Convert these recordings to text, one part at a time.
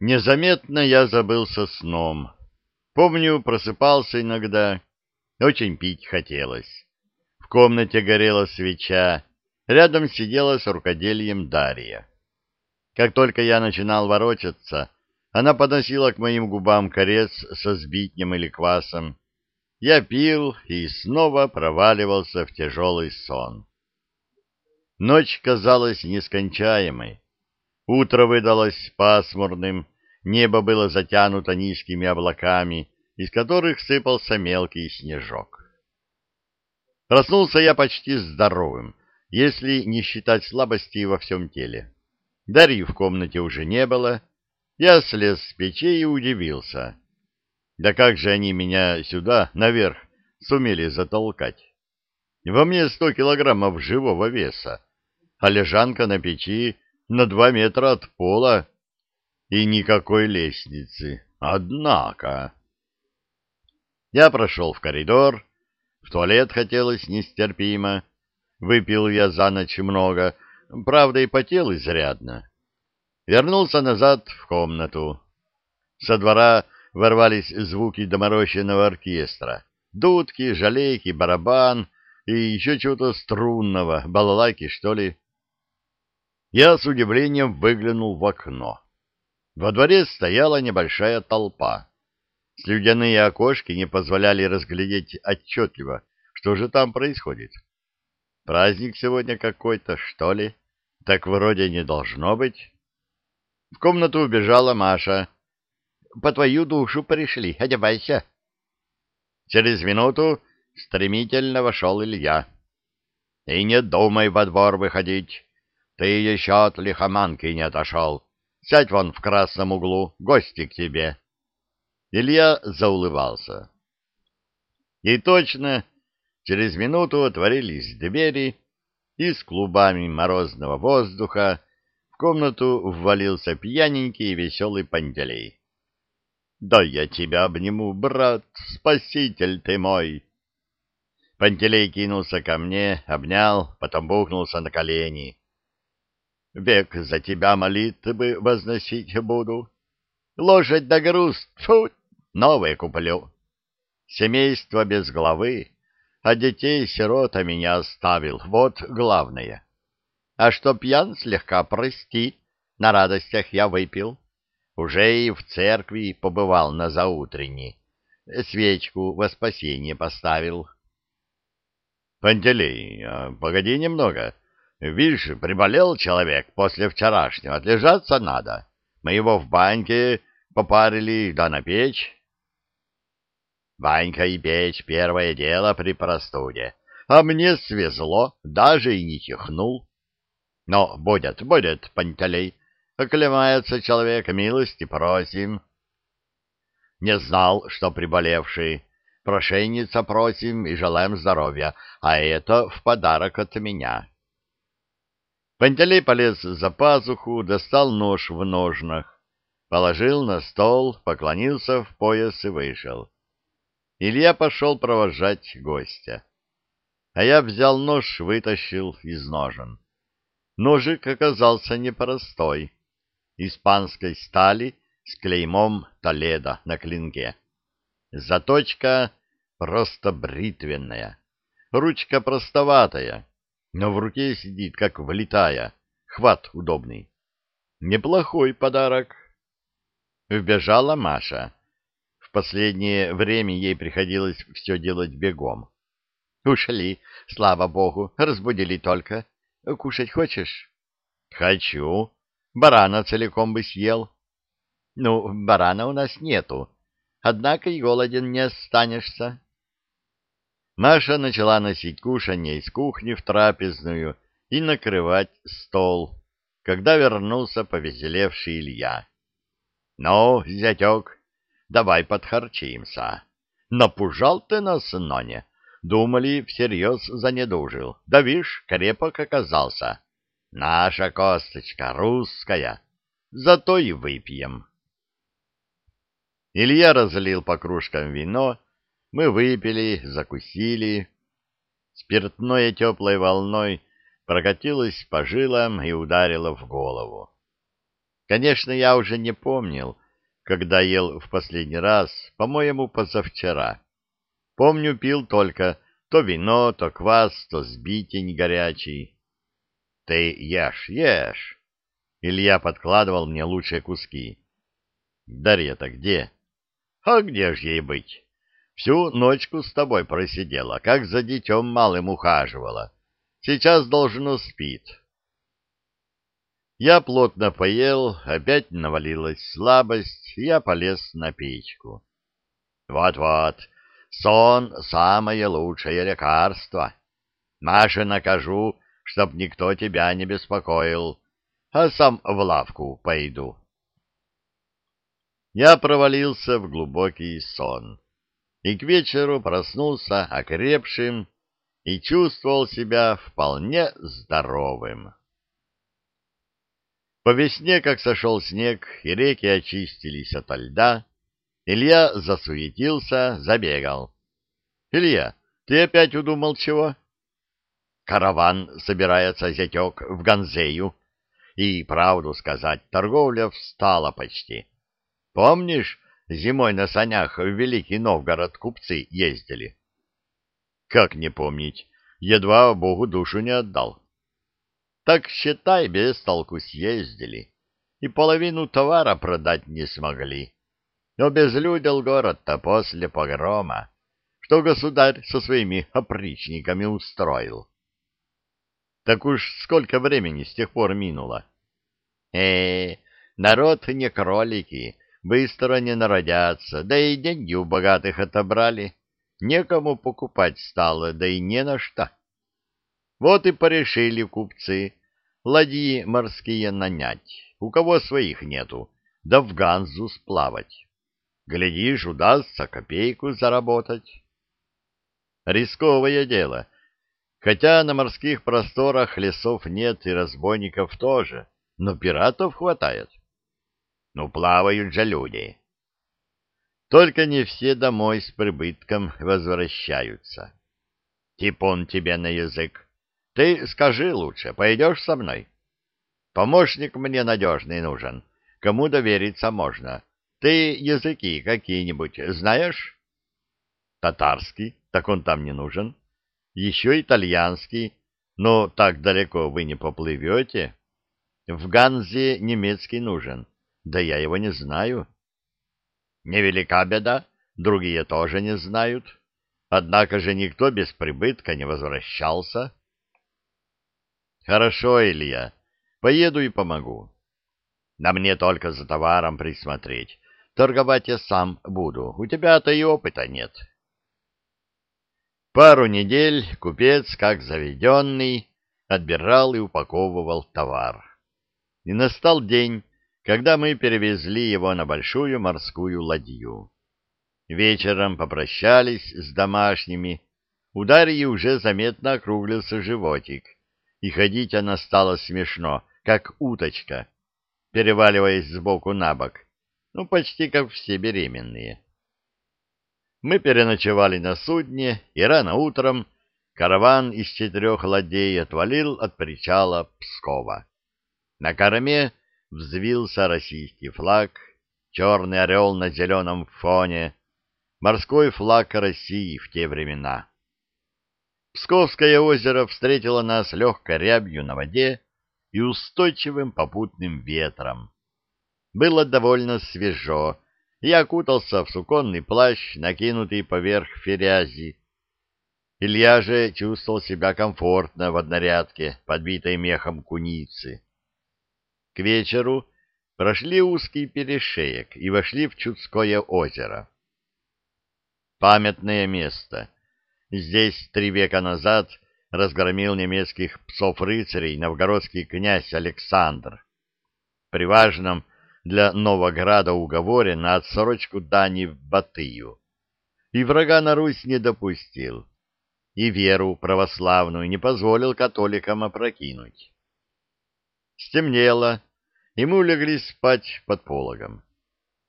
Незаметно я забылся сном. Помню, просыпался иногда. Очень пить хотелось. В комнате горела свеча. Рядом сидела с рукоделием Дарья. Как только я начинал ворочаться, она подносила к моим губам корец со сбитнем или квасом. Я пил и снова проваливался в тяжелый сон. Ночь казалась нескончаемой. Утро выдалось пасмурным, небо было затянуто низкими облаками, из которых сыпался мелкий снежок. Проснулся я почти здоровым, если не считать слабости во всем теле. Дарьи в комнате уже не было. Я слез с печи и удивился. Да как же они меня сюда, наверх, сумели затолкать? Во мне сто килограммов живого веса, а лежанка на печи на два метра от пола и никакой лестницы. Однако... Я прошел в коридор, в туалет хотелось нестерпимо. Выпил я за ночь много, правда и потел изрядно. Вернулся назад в комнату. Со двора ворвались звуки доморощенного оркестра. Дудки, жалейки, барабан и еще чего-то струнного, балалайки, что ли. Я с удивлением выглянул в окно. Во дворе стояла небольшая толпа. Слюдяные окошки не позволяли разглядеть отчетливо, что же там происходит. Праздник сегодня какой-то, что ли? Так вроде не должно быть. В комнату убежала Маша. «По твою душу пришли, одевайся». Через минуту стремительно вошел Илья. «И не думай во двор выходить. Ты еще от лихоманки не отошел. Сядь вон в красном углу, гости к тебе. Илья заулыбался. И точно, через минуту отворились двери, и с клубами морозного воздуха в комнату ввалился пьяненький и веселый Пантелей. — Да я тебя обниму, брат, спаситель ты мой! Пантелей кинулся ко мне, обнял, потом бухнулся на колени. Век за тебя молитвы возносить буду. Лошадь да груз, фу, новые куплю. Семейство без главы, а детей сирота меня оставил, вот главное. А что пьян слегка, прости, на радостях я выпил. Уже и в церкви побывал на заутренней. Свечку во спасение поставил. — Пантелей, а погоди немного, — Видишь, приболел человек после вчерашнего, отлежаться надо. Мы его в баньке попарили, да на печь. Банька и печь — первое дело при простуде. А мне свезло, даже и не чихнул. Но будет, будет, Пантелей. Оклемается человек, милости просим. Не знал, что приболевший. Прошенница просим и желаем здоровья, а это в подарок от меня. Пантелей полез за пазуху, достал нож в ножнах, положил на стол, поклонился в пояс и вышел. Илья пошел провожать гостя. А я взял нож, вытащил из ножен. Ножик оказался непростой, испанской стали с клеймом Толедо на клинке. Заточка просто бритвенная, ручка простоватая, но в руке сидит, как влитая, хват удобный. Неплохой подарок. Вбежала Маша. В последнее время ей приходилось все делать бегом. Ушли, слава богу, разбудили только. Кушать хочешь? Хочу. Барана целиком бы съел. Ну, барана у нас нету, однако и голоден не останешься. Маша начала носить кушанье из кухни в трапезную и накрывать стол, когда вернулся повеселевший Илья. — Ну, зятек, давай подхарчимся. Напужал ты нас, Ноне. Думали, всерьез занедужил. Да вишь, крепок оказался. Наша косточка русская. Зато и выпьем. Илья разлил по кружкам вино, мы выпили, закусили. Спиртное теплой волной прокатилось по жилам и ударило в голову. Конечно, я уже не помнил, когда ел в последний раз, по-моему, позавчера. Помню, пил только то вино, то квас, то сбитень горячий. Ты ешь, ешь. Илья подкладывал мне лучшие куски. Дарья-то где? А где ж ей быть? Всю ночку с тобой просидела, как за детем малым ухаживала. Сейчас должно спит. Я плотно поел, опять навалилась слабость, я полез на печку. Вот-вот, сон — самое лучшее лекарство. Маше накажу, чтоб никто тебя не беспокоил, а сам в лавку пойду. Я провалился в глубокий сон и к вечеру проснулся окрепшим и чувствовал себя вполне здоровым. По весне, как сошел снег, и реки очистились ото льда, Илья засуетился, забегал. — Илья, ты опять удумал чего? — Караван собирается зятек в Ганзею. И, правду сказать, торговля встала почти. Помнишь, зимой на санях в Великий Новгород купцы ездили? — Как не помнить, едва Богу душу не отдал. Так, считай, без толку съездили, и половину товара продать не смогли. Но безлюдел город-то после погрома, что государь со своими опричниками устроил. Так уж сколько времени с тех пор минуло? Э, народ не кролики, быстро не народятся, да и деньги у богатых отобрали. Некому покупать стало, да и не на что. Вот и порешили купцы ладьи морские нанять, у кого своих нету, да в Ганзу сплавать. Глядишь, удастся копейку заработать. Рисковое дело, хотя на морских просторах лесов нет и разбойников тоже, но пиратов хватает. Ну, плавают же люди. Только не все домой с прибытком возвращаются. Типон тебе на язык. Ты скажи лучше, пойдешь со мной? Помощник мне надежный нужен, кому довериться можно. Ты языки какие-нибудь знаешь? Татарский, так он там не нужен. Еще итальянский, но так далеко вы не поплывете. В Ганзе немецкий нужен, да я его не знаю. Невелика беда, другие тоже не знают. Однако же никто без прибытка не возвращался. Хорошо, Илья, поеду и помогу. На мне только за товаром присмотреть. Торговать я сам буду. У тебя-то и опыта нет. Пару недель купец, как заведенный, отбирал и упаковывал товар. И настал день, когда мы перевезли его на большую морскую ладью. Вечером попрощались с домашними. У Дарьи уже заметно округлился животик — и ходить она стала смешно, как уточка, переваливаясь сбоку на бок, ну, почти как все беременные. Мы переночевали на судне, и рано утром караван из четырех ладей отвалил от причала Пскова. На корме взвился российский флаг, черный орел на зеленом фоне, морской флаг России в те времена. Псковское озеро встретило нас легкой рябью на воде и устойчивым попутным ветром. Было довольно свежо, я окутался в суконный плащ, накинутый поверх ферязи. Илья же чувствовал себя комфортно в однорядке, подбитой мехом куницы. К вечеру прошли узкий перешеек и вошли в Чудское озеро. Памятное место — Здесь три века назад разгромил немецких псов-рыцарей новгородский князь Александр. При важном для Новограда уговоре на отсрочку дани в Батыю. И врага на Русь не допустил, и веру православную не позволил католикам опрокинуть. Стемнело, и мы улеглись спать под пологом.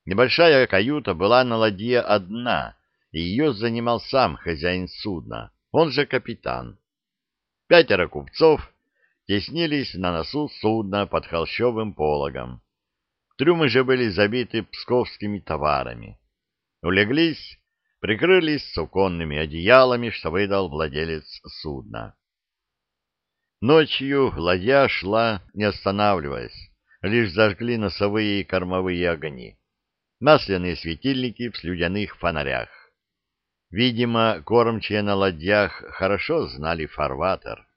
Небольшая каюта была на ладье одна — и ее занимал сам хозяин судна, он же капитан. Пятеро купцов теснились на носу судна под холщовым пологом. Трюмы же были забиты псковскими товарами. Улеглись, прикрылись суконными одеялами, что выдал владелец судна. Ночью ладья шла, не останавливаясь, лишь зажгли носовые и кормовые огни, масляные светильники в слюдяных фонарях. Видимо, кормчие на ладьях хорошо знали фарватер.